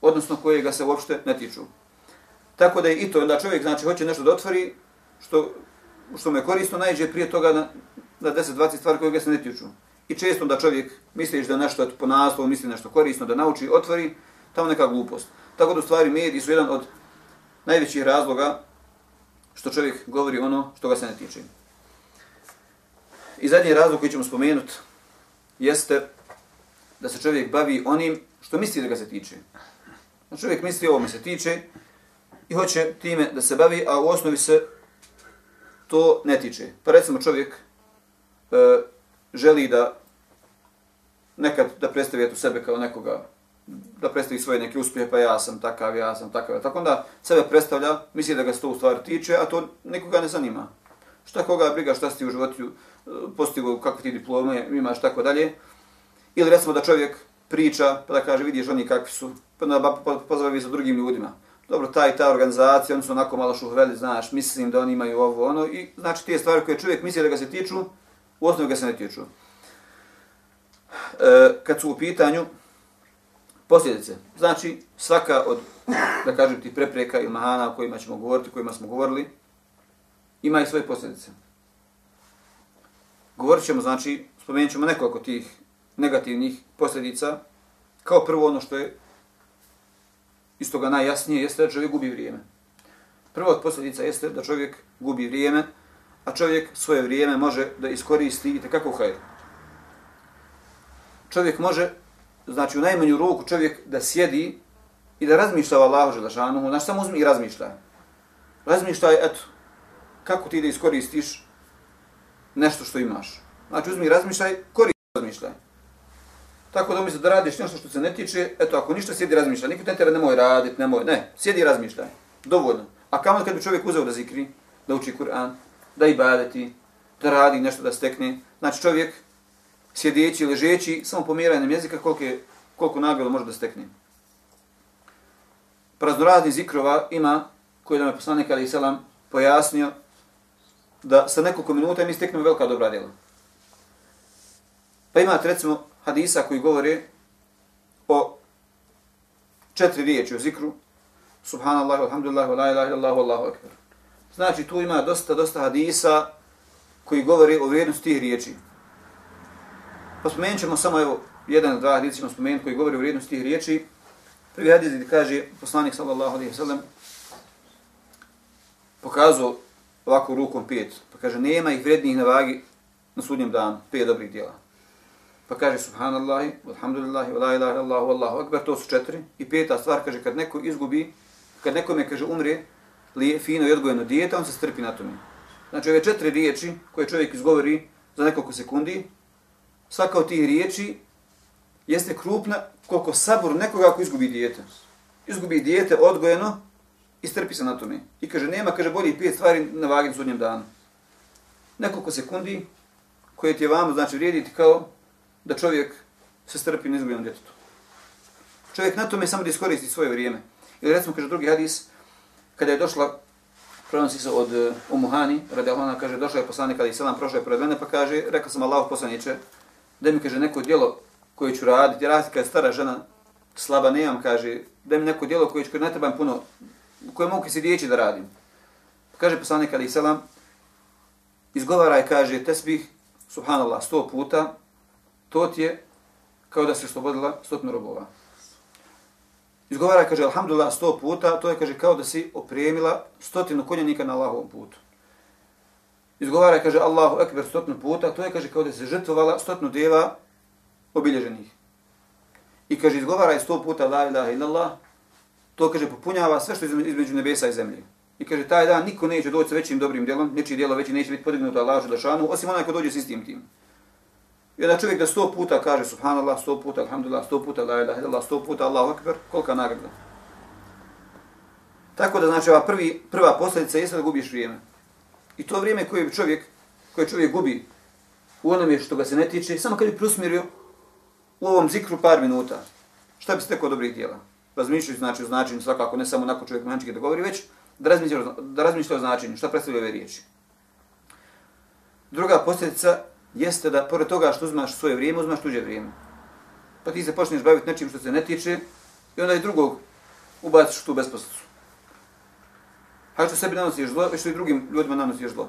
Odnosno koje ga se uopšte ne tiču. Tako da je i to, onda čovjek znači, hoće nešto da otvori što, što mu je korisno, naiđe prije toga na, za 10-20 stvari koje ga se ne tiču. I često da čovjek misliš da nešto po naslovu misli nešto korisno, da nauči, otvori, tamo neka glupost. Tako da u stvari mediji su jedan od najvećih razloga što čovjek govori ono što ga se ne tiče. I zadnji razlog koji ćemo spomenuti jeste da se čovjek bavi onim što misli da ga se tiče. Da čovjek misli ovo me se tiče i hoće time da se bavi, a u osnovi se to ne tiče. Pa recimo čovjek e, želi da nekad da predstavi eto sebe kao nekoga da predstavi svoje neke uspjehe, pa ja sam takav, ja sam takav. Tako onda sebe predstavlja, misli da ga se to u stvari tiče, a to nikoga ne zanima. Šta koga briga, šta si ti u životu e, postigo, kakve ti diplome imaš, tako dalje. Ili recimo da čovjek priča, pa da kaže, vidiš oni kakvi su, pa da pozove sa drugim ljudima. Dobro, ta i ta organizacija, oni su onako malo šuhveli, znaš, mislim da oni imaju ovo, ono, i znači te stvari koje čovjek misli da ga se tiču, u osnovi ga se ne tiču. E, kad su u pitanju, posljedice. Znači, svaka od, da kažem ti, prepreka ili mahana o kojima ćemo govoriti, o kojima smo govorili, ima i svoje posljedice. Govorit ćemo, znači, spomenut ćemo nekoliko tih negativnih posljedica. Kao prvo ono što je iz toga najjasnije jeste da čovjek gubi vrijeme. Prvo od posljedica jeste da čovjek gubi vrijeme, a čovjek svoje vrijeme može da iskoristi i tekako u hajru. Čovjek može znači u najmanju ruku čovjek da sjedi i da razmišlja o Allahu Želešanuhu, znači samo uzmi i razmišlja. Razmišljaj, eto, kako ti da iskoristiš nešto što imaš. Znači uzmi i razmišljaj, koristi razmišljaj. Tako da umjesto da radiš nešto što se ne tiče, eto, ako ništa sjedi razmišljaj, niko te tera nemoj radit, nemoj, ne, sjedi i razmišljaj. Dovoljno. A kamo kad bi čovjek uzeo da zikri, da uči Kur'an, da ibadeti, da radi nešto da stekne, znači čovjek sjedeći, ležeći, samo pomjeranjem jezika koliko, je, koliko nagrada može da stekne. Praznorazni zikrova ima, koji da me poslanik Ali Selam pojasnio, da sa nekoliko minuta mi steknemo velika dobra djela. Pa imate recimo hadisa koji govore o četiri riječi o zikru. Subhanallah, alhamdulillah, la ilaha illallah, wallahu akbar. Znači tu ima dosta, dosta hadisa koji govori o vrijednosti tih riječi. Pa spomenut ćemo samo evo, jedan, dva hadisa ćemo spomenuti koji govori o vrijednosti tih riječi. Prvi hadis gdje kaže poslanik sallallahu alaihi sallam pokazao ovako rukom pet. Pa kaže, nema ih vrednijih na vagi na sudnjem danu, pet dobrih djela. Pa kaže, subhanallahi, alhamdulillahi, la ilaha illahu, allahu akbar, to su četiri. I peta stvar, kaže, kad neko izgubi, kad nekome, kaže, umre, lije, fino i odgojeno dijete, on se strpi na tome. Znači, ove četiri riječi koje čovjek izgovori za nekoliko sekundi, svaka od tih riječi jeste krupna koliko sabor nekoga ako izgubi dijete. Izgubi dijete odgojeno i strpi se na tome. I kaže, nema, kaže, bolji pet stvari na vagi na sudnjem danu. Nekoliko sekundi koje ti je vamo, znači, vrijediti kao da čovjek se strpi na izgubljenom djetetu. Čovjek na tome samo da iskoristi svoje vrijeme. Ili recimo, kaže drugi hadis, kada je došla, prenosi se od eh, Umuhani, radi Allahana, kaže, došao je poslanik, kada je selam prošao je pored mene, pa kaže, rekao sam Allah poslaniče, da mi, kaže, neko djelo koje ću raditi, raditi kada je stara žena, slaba nemam, kaže, da mi neko djelo koje ću, ne trebam puno, koje mogu se djeći da radim. Kaže poslanik, kada je selam, izgovara i kaže, tesbih, subhanallah, sto puta, to ti je kao da se oslobodila stotnu robova. Izgovara, kaže, alhamdulillah, sto puta, to je, kaže, kao da si opremila stotinu konjanika na Allahovom putu. Izgovara, kaže, Allahu ekber stotinu puta, to je, kaže, kao da si žrtvovala stotnu deva obilježenih. I kaže, izgovara je sto puta, la ilaha illallah, to, kaže, popunjava sve što je između nebesa i zemlje. I kaže, taj dan niko neće doći sa većim dobrim djelom, nečije djelo veći neće biti podignuto Allahu Đelešanu, osim onaj ko dođe s istim tim. I onda čovjek da sto puta kaže subhanallah, sto puta, alhamdulillah, sto puta, la ilaha illallah, sto puta, Allahu akbar, kolika nagrada. Tako da znači ova prvi, prva posljedica jeste da gubiš vrijeme. I to vrijeme koje čovjek, koje čovjek gubi u onome što ga se ne tiče, samo kad bi prusmirio u ovom zikru par minuta, šta bi se teko dobrih dijela? Razmišljaju znači o značenju svakako, ne samo onako čovjek mančike da govori, već da razmišlja, da razmišlja o značenju, šta predstavlja ove riječi. Druga posljedica jeste da pored toga što uzmaš svoje vrijeme, uzmaš tuđe vrijeme. Pa ti se počneš baviti nečim što se ne tiče i onda i drugog ubaciš u tu besposlicu. Hajde što sebi nanosiš zlo, što i drugim ljudima nanosiš zlo.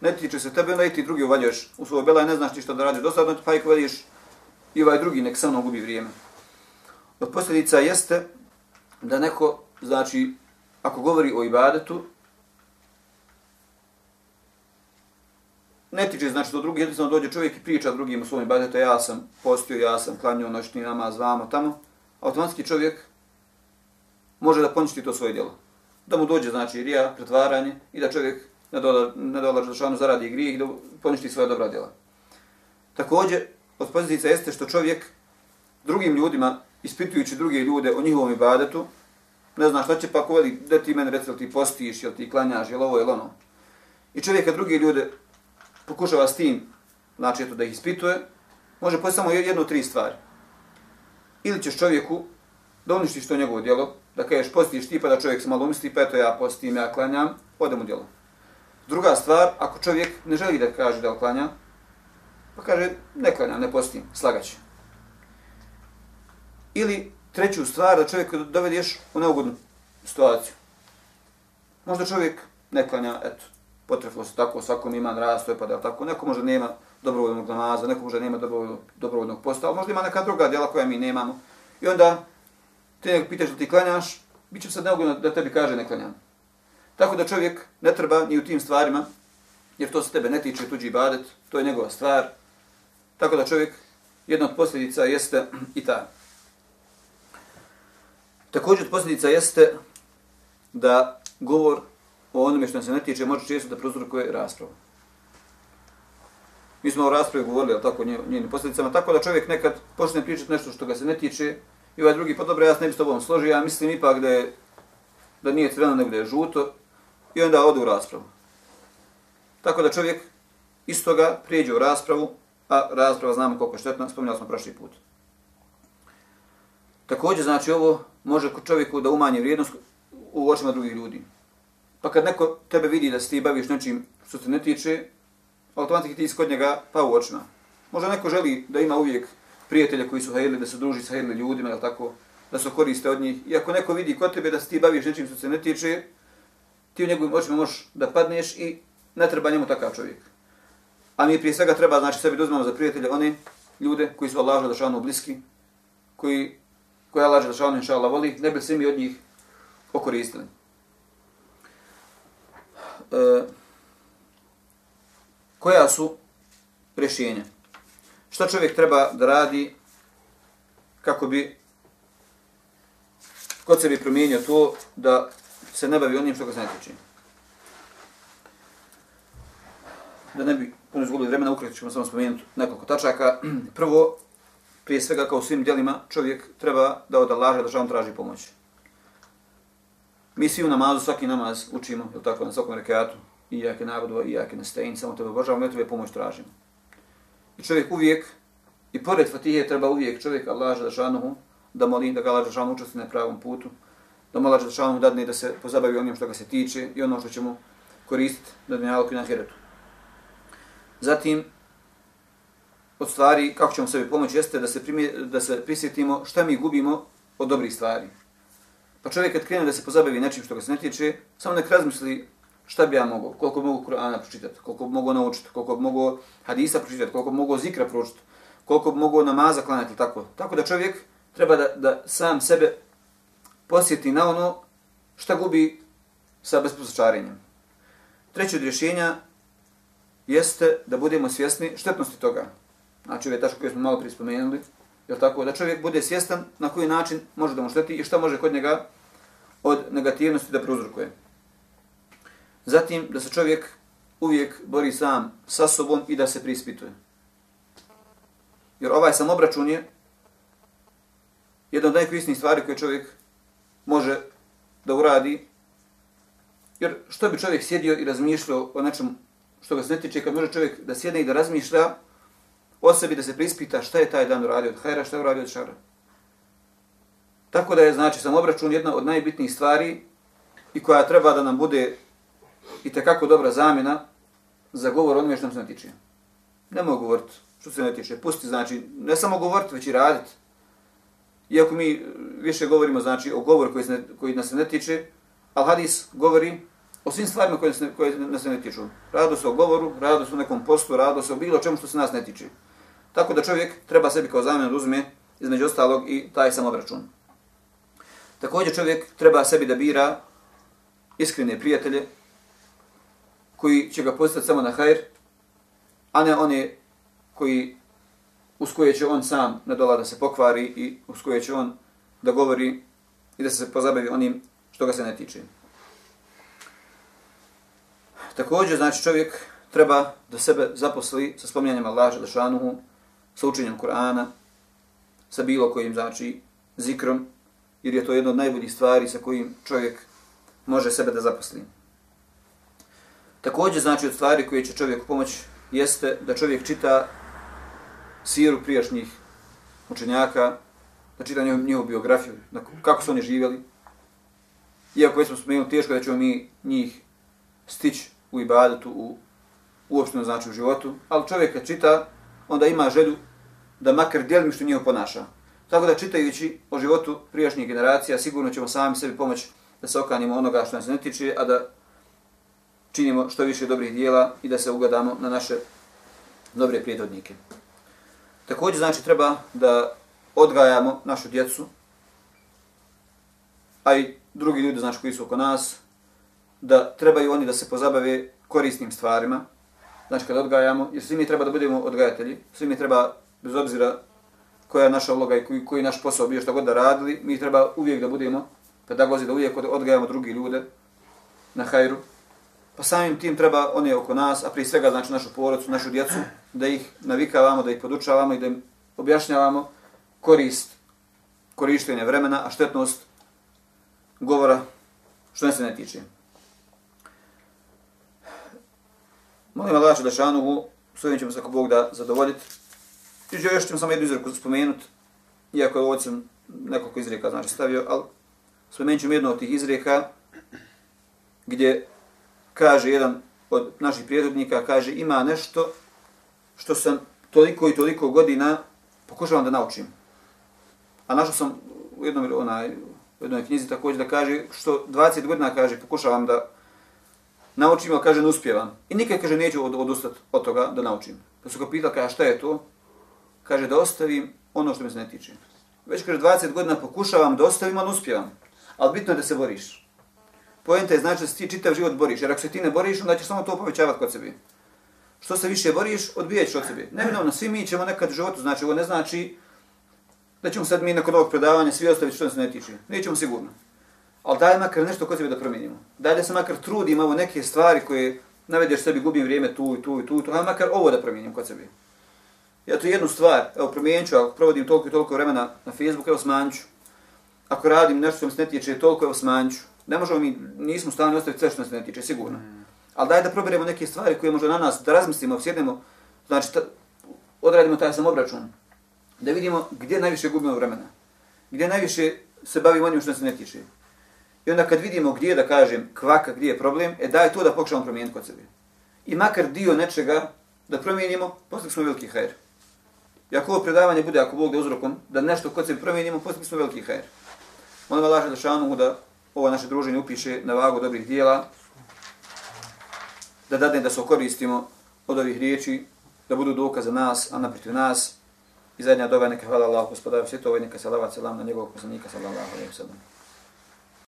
Ne tiče se tebe, onda i ti drugi uvaljaš u svoje bela i ne znaš ti što da radiš dosadno, pa i uvališ i ovaj drugi nek sa mnom gubi vrijeme. Od posljedica jeste da neko, znači, ako govori o ibadetu, ne tiče znači do drugih, jednostavno dođe čovjek i priča drugim u svojim ibadetu, ja sam postio, ja sam klanio noćni znači, namaz, vamo, tamo, automatski čovjek može da poništi to svoje djelo. Da mu dođe, znači, rija, pretvaranje i da čovjek ne dolaže ne dola šanu zaradi grijeh i da poništi svoje dobra djela. Također, od pozitica jeste što čovjek drugim ljudima, ispitujući druge ljude o njihovom ibadetu, ne zna šta će pa ko da ti meni reci, ti postiš, jel ti klanjaš, jel ovo, jel ono. I čovjek kad drugi ljude pokušava s tim, znači eto da ih ispituje, može poći samo jednu tri stvari. Ili ćeš čovjeku da uništiš to njegovo djelo, da kažeš postiš ti pa da čovjek se malo umisli, pa eto ja postim, ja klanjam, odem u djelo. Druga stvar, ako čovjek ne želi da kaže da klanja, pa kaže ne klanjam, ne postim, slagaće. Ili treću stvar, da čovjek dovedeš u neugodnu situaciju. Možda čovjek ne klanja, eto, potrefilo se tako, svakom ima narastoje, pa da tako, neko možda nema dobrovoljnog namaza, neko možda nema dobrovoljnog, dobrovoljnog posta, ali možda ima neka druga djela koja mi nemamo. I onda ti nek pitaš da ti klanjaš, bit će sad neugodno da tebi kaže ne klanjam. Tako da čovjek ne treba ni u tim stvarima, jer to se tebe ne tiče tuđi badet, to je njegova stvar. Tako da čovjek, jedna od posljedica jeste i ta. Također od posljedica jeste da govor o onome što se natječe može često da prozrukuje raspravu. Mi smo o raspravi govorili, ali tako, njenim posljedicama, tako da čovjek nekad počne pričati nešto što ga se ne tiče, i ovaj drugi, pa dobro, ja se ne bi s tobom složio, ja mislim ipak da, je, da nije crveno, nego da je žuto, i onda ode u raspravu. Tako da čovjek iz toga prijeđe u raspravu, a rasprava znamo koliko je štetna, spominjali smo prošli put. Također, znači, ovo može čovjeku da umanje vrijednost u očima drugih ljudi. Pa kad neko tebe vidi da se ti baviš nečim što se ne tiče, automatski ti iskod njega pa u očima. Možda neko želi da ima uvijek prijatelja koji su hajeli, da se druži sa hajeli ljudima, ili tako, da se koriste od njih. I ako neko vidi kod tebe da se ti baviš nečim što se ne tiče, ti u njegovim očima možeš da padneš i ne treba njemu takav čovjek. A mi prije svega treba znači sebi da za prijatelje one ljude koji su Allah Želešanu bliski, koji, koji Allah Želešanu inša Allah voli, ne bi se mi od njih okoristili e, koja su rješenja. Šta čovjek treba da radi kako bi kod sebi promijenio to da se ne bavi onim što ga se ne tiče. Da ne bi puno izgubili vremena, ukratko ćemo samo spomenuti nekoliko tačaka. [clears throat] Prvo, prije svega kao u svim djelima, čovjek treba da od Allaha da traži pomoć. Mi svi u namazu, svaki namaz učimo, je tako, na svakom rekatu, i jake nabudu, i jake nastajin, samo tebe obožavamo, i tebe pomoć tražimo. I čovjek uvijek, i pored Fatihe, treba uvijek čovjek Allah Žadašanuhu da moli, da ga Allah Žadašanuhu učesti na pravom putu, da mu Allah Žadašanuhu dadne da se pozabavi onim što ga se tiče i ono što ćemo koristiti na dunjalku i na hiretu. Zatim, od stvari, kako ćemo sebi pomoći, jeste da se, primje, da se prisjetimo šta mi gubimo od dobrih stvari. Pa čovjek kad krene da se pozabavi nečim što ga se ne tiče, samo nek razmisli šta bi ja mogao, koliko mogu Kur'ana pročitati, koliko mogu naučiti, koliko mogu hadisa pročitati, koliko mogu zikra pročitati, koliko mogu namaza klanjati, tako. Tako da čovjek treba da, da sam sebe posjeti na ono šta gubi sa besposačarenjem. Treće od rješenja jeste da budemo svjesni štetnosti toga. Znači, ove tačke koje smo malo prije spomenuli, je tako? Da čovjek bude svjestan na koji način može da mu šteti i šta može kod njega od negativnosti da prouzrokuje. Zatim, da se čovjek uvijek bori sam sa sobom i da se prispituje. Jer ovaj samobračun je jedna od najkorisnijih stvari koje čovjek može da uradi. Jer što bi čovjek sjedio i razmišljao o nečem što ga se ne tiče, kad može čovjek da sjedne i da razmišlja o sebi, da se prispita šta je taj dan uradio od hajra, šta je uradio od šara. Tako da je, znači, samobračun jedna od najbitnijih stvari i koja treba da nam bude i tekako dobra zamjena za govor onome što nam se ne tiče. Ne mogu govoriti što se ne tiče. Pusti, znači, ne samo govoriti, već i raditi. Iako mi više govorimo, znači, o govoru koji, se koji nas se ne tiče, al hadis govori o svim stvarima koje, se, koje nas se ne tiču. Rado se o govoru, rado se o nekom postu, rado se o bilo čemu što se nas ne tiče. Tako da čovjek treba sebi kao zamjenu da uzme između ostalog i taj samobračun. Također čovjek treba sebi da bira iskrene prijatelje koji će ga postati samo na hajr, a ne one koji uz koje će on sam nadola da se pokvari i uz koje će on da govori i da se pozabavi onim što ga se ne tiče. Također, znači čovjek treba da sebe zaposli sa spominjanjem Allaha Želešanuhu, sa učenjem Kur'ana, sa bilo kojim, znači, zikrom, jer je to jedna od najboljih stvari sa kojim čovjek može sebe da zaposli. Također, znači, od stvari koje će čovjeku pomoći jeste da čovjek čita siru prijašnjih učenjaka, da čita njihovu biografiju, kako su oni živjeli. Iako smo spomenuli teško da ćemo mi njih stići u ibadetu, u uopšteno znači u životu, ali čovjek kad čita, onda ima želju da makar dijelim što njihovo ponaša. Tako da čitajući o životu prijašnjih generacija, sigurno ćemo sami sebi pomoći da se okanimo onoga što nas ne tiče, a da činimo što više dobrih dijela i da se ugadamo na naše dobre prijedodnike. Također znači treba da odgajamo našu djecu, a i drugi ljudi znači koji su oko nas, da trebaju oni da se pozabave korisnim stvarima, znači kada odgajamo, jer svi mi treba da budemo odgajatelji, svi mi treba, bez obzira koja je naša uloga i koji, koji naš posao bio što god da radili, mi treba uvijek da budemo pedagozi, da uvijek odgajamo drugi ljude na hajru, pa samim tim treba oni oko nas, a prije svega znači našu porodcu, našu djecu, da ih navikavamo, da ih podučavamo i da im objašnjavamo korist korištenje vremena, a štetnost govora što ne se ne tiče. Molim Allah da s ovim ćemo se ako Bog da zadovoljiti. I još ćemo samo jednu izreku spomenuti, iako je ovdje sam nekoliko izreka znači stavio, ali spomenut ćemo jednu od tih izreka gdje kaže jedan od naših prijedobnika, kaže ima nešto što sam toliko i toliko godina pokušavam da naučim. A našao sam u jednom onaj, u jednoj knjizi također da kaže što 20 godina kaže pokušavam da naučim, ali kaže ne uspjevam. I nikad kaže neću od, odustati od toga da naučim. Pa su ga pitali kaže šta je to? Kaže da ostavim ono što me se ne tiče. Već kaže 20 godina pokušavam da ostavim, ali uspijevam. Ali bitno je da se boriš. Poenta je znači da se ti čitav život boriš, jer ako se ti ne boriš, onda ćeš samo to povećavati kod sebe. Što se više boriš, odbijaš od sebe. Neminovno, svi mi ćemo nekad u životu, znači ovo ne znači da ćemo sad mi nakon ovog predavanja svi ostaviti što nas ne tiče. Nećemo sigurno. Ali daj makar nešto kod sebe da promijenimo. Daj da se makar trudimo ovo neke stvari koje navedeš sebi, gubim vrijeme tu i tu i tu, i tu, a makar ovo da promijenim kod sebe. Ja to jednu stvar, evo promijenit ću, ako provodim toliko i toliko vremena na Facebooku, evo smanjit ću. Ako radim nešto što mi se ne tiče, toliko evo smanjit ću. Ne možemo mi, nismo stavni ostaviti sve što nas ne tiče, sigurno. Mm. Ali daj da proberemo neke stvari koje može na nas, da razmislimo, sjednemo, znači ta, odradimo taj samobračun, da vidimo gdje najviše gubimo vremena, gdje najviše se bavimo onim što nas ne tiče. I onda kad vidimo gdje, da kažem, kvaka, gdje je problem, e daj to da pokušamo promijeniti kod sebe. I makar dio nečega da promijenimo, posle smo veliki hajr. I ako ovo predavanje bude, ako Bog da uzrokom, da nešto kod sebe promijenimo, posle smo veliki hajr. Molim Allah Želešanu šanu da ovo naše druženje upiše na vagu dobrih dijela, da dadne da se koristimo od ovih riječi, da budu dokaz za nas, a naprotiv nas. I zadnja doba neka hvala Allah, gospodaru svjetova, neka salavat selam na njegovog poslanika, sallallahu alaihi wa sallam.